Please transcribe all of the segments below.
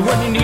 When you need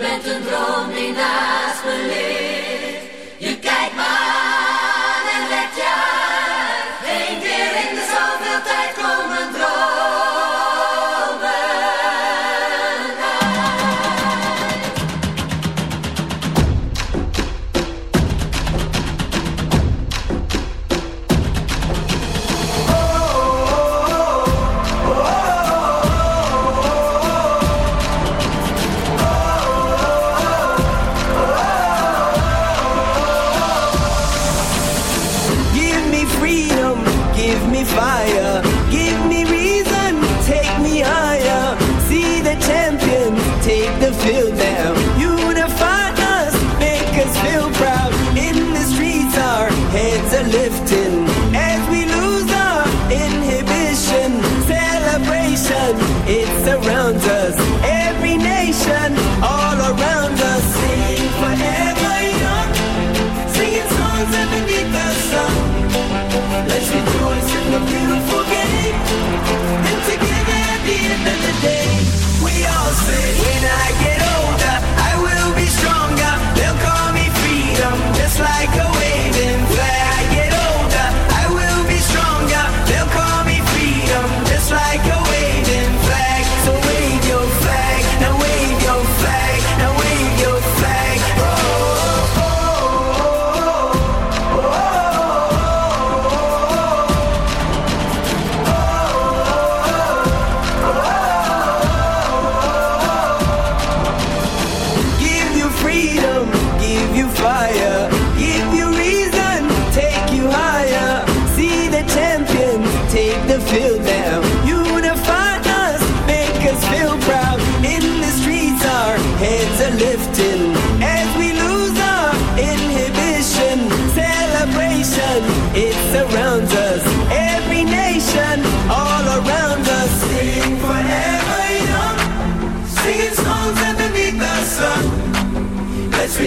bent een droom die naast me leeft.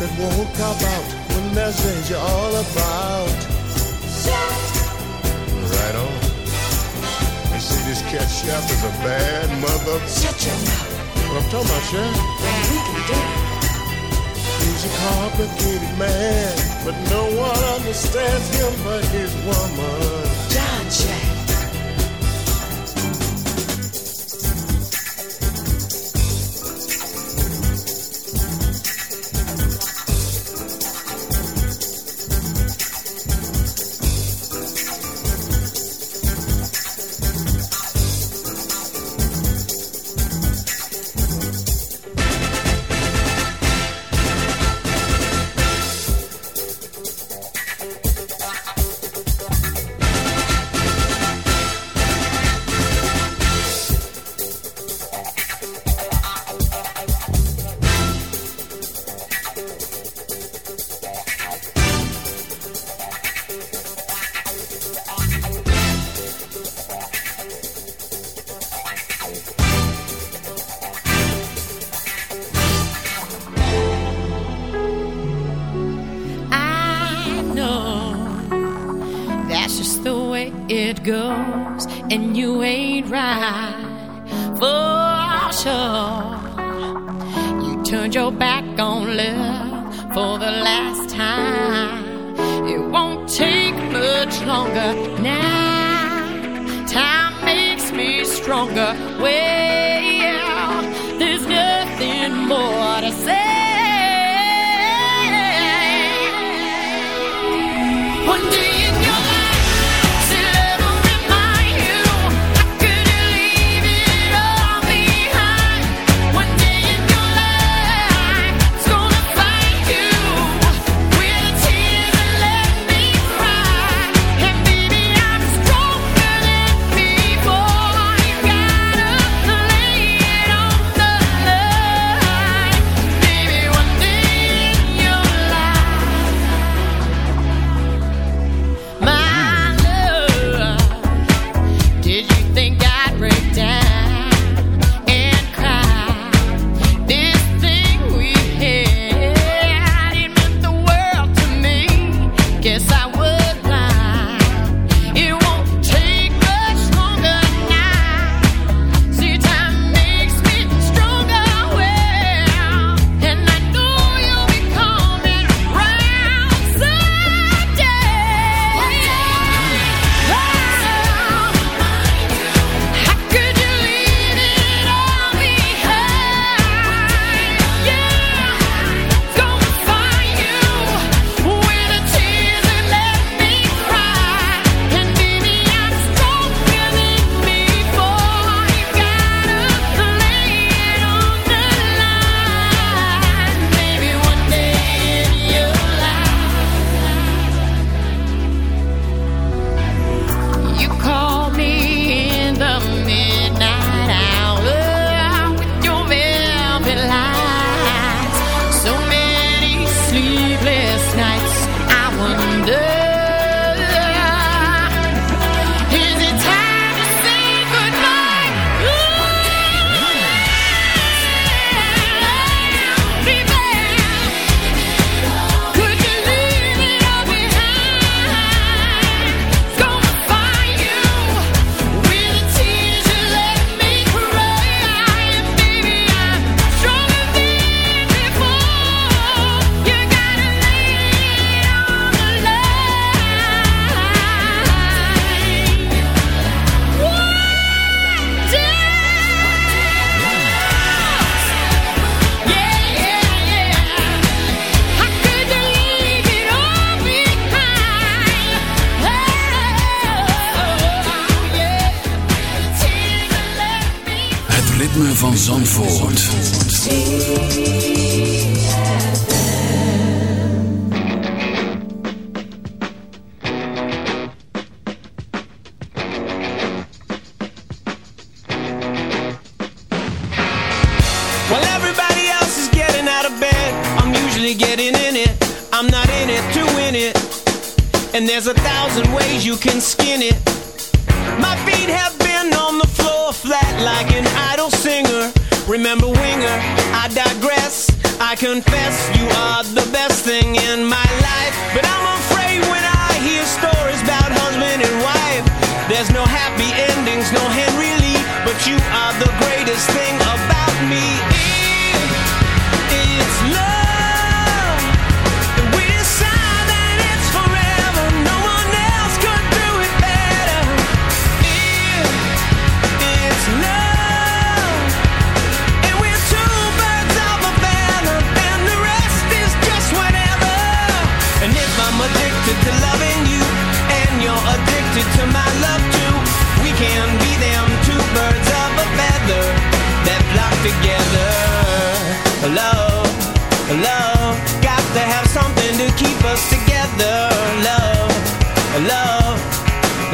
that won't cop out when there's danger all about. Right on. You see, this cat chef is a bad mother. Shut your mouth. What I'm talking about, chef? Man, he can do it. He's a complicated man, but no one understands him but his woman.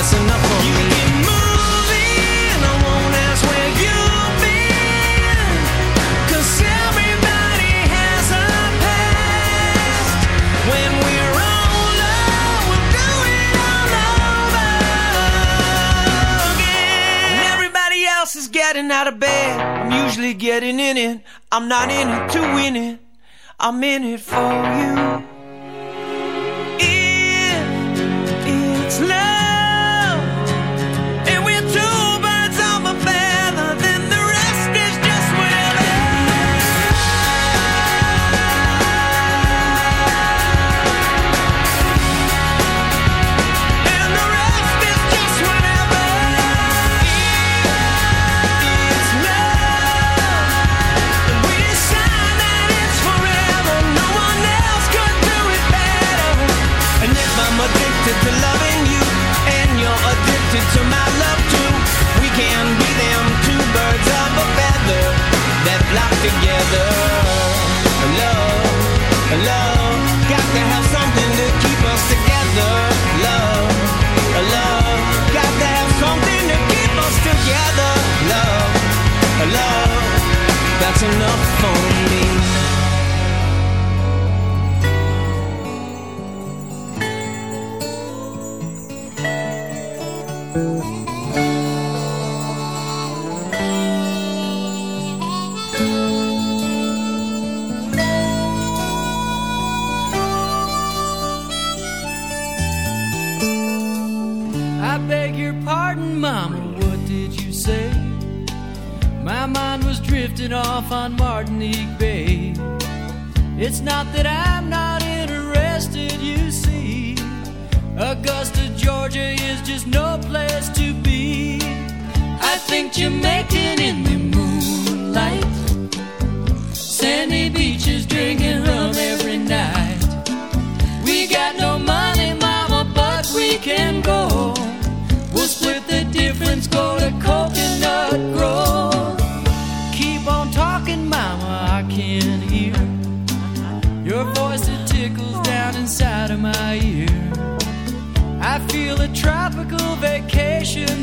You I won't ask where you've everybody has a past. When we're we'll do it all over again. Everybody else is getting out of bed. I'm usually getting in it. I'm not in it to win it. I'm in it for you.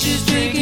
she's drinking.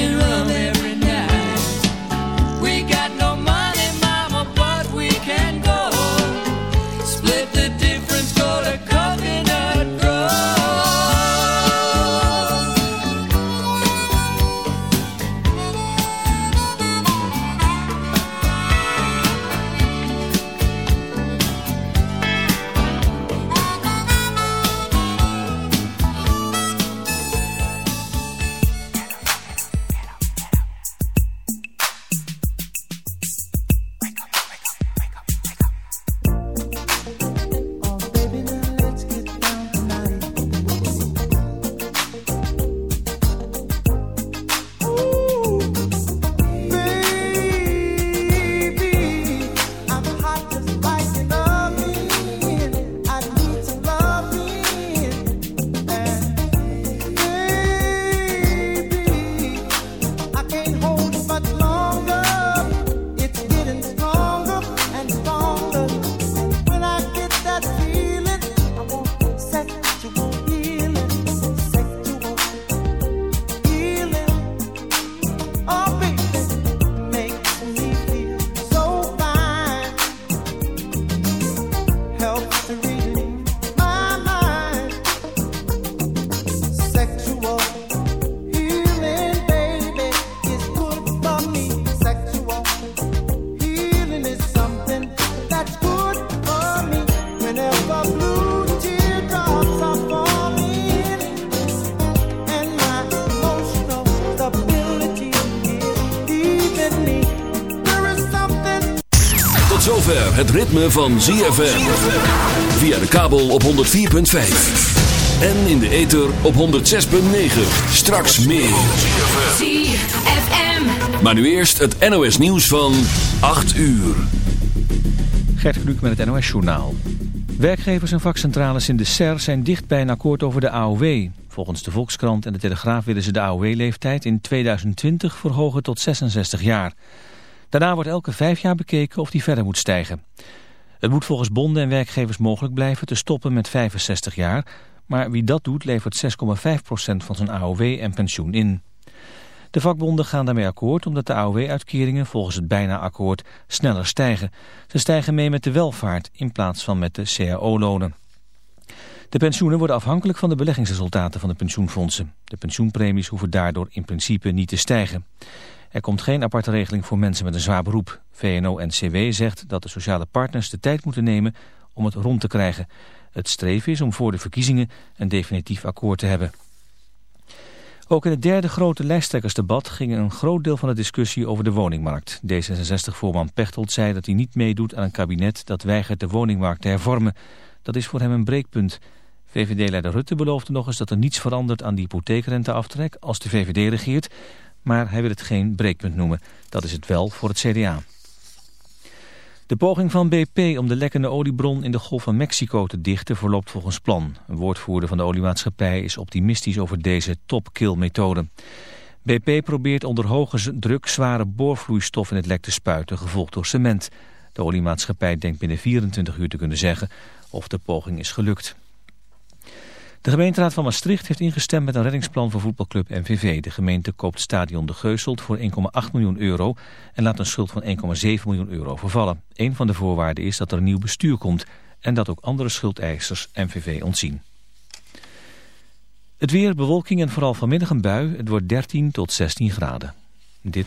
Zover het ritme van ZFM. Via de kabel op 104.5. En in de ether op 106.9. Straks meer. ZFM. Maar nu eerst het NOS nieuws van 8 uur. Gert Kluk met het NOS-journaal. Werkgevers en vakcentrales in de SER zijn dicht bij een akkoord over de AOW. Volgens de Volkskrant en de Telegraaf willen ze de AOW-leeftijd in 2020 verhogen tot 66 jaar. Daarna wordt elke vijf jaar bekeken of die verder moet stijgen. Het moet volgens bonden en werkgevers mogelijk blijven te stoppen met 65 jaar... maar wie dat doet levert 6,5% van zijn AOW en pensioen in. De vakbonden gaan daarmee akkoord omdat de AOW-uitkeringen volgens het bijna-akkoord sneller stijgen. Ze stijgen mee met de welvaart in plaats van met de CAO-lonen. De pensioenen worden afhankelijk van de beleggingsresultaten van de pensioenfondsen. De pensioenpremies hoeven daardoor in principe niet te stijgen. Er komt geen aparte regeling voor mensen met een zwaar beroep. VNO-NCW zegt dat de sociale partners de tijd moeten nemen om het rond te krijgen. Het streven is om voor de verkiezingen een definitief akkoord te hebben. Ook in het derde grote lijsttrekkersdebat ging een groot deel van de discussie over de woningmarkt. D66-voorman Pechtold zei dat hij niet meedoet aan een kabinet dat weigert de woningmarkt te hervormen. Dat is voor hem een breekpunt. VVD-leider Rutte beloofde nog eens dat er niets verandert aan de hypotheekrenteaftrek als de VVD regeert. Maar hij wil het geen breekpunt noemen. Dat is het wel voor het CDA. De poging van BP om de lekkende oliebron in de Golf van Mexico te dichten verloopt volgens plan. Een woordvoerder van de oliemaatschappij is optimistisch over deze top-kill-methode. BP probeert onder hoge druk zware boorvloeistof in het lek te spuiten, gevolgd door cement. De oliemaatschappij denkt binnen 24 uur te kunnen zeggen of de poging is gelukt. De gemeenteraad van Maastricht heeft ingestemd met een reddingsplan voor voetbalclub MVV. De gemeente koopt stadion De Geuselt voor 1,8 miljoen euro en laat een schuld van 1,7 miljoen euro vervallen. Een van de voorwaarden is dat er een nieuw bestuur komt en dat ook andere schuldeisers MVV ontzien. Het weer, bewolking en vooral vanmiddag een bui. Het wordt 13 tot 16 graden. Dit...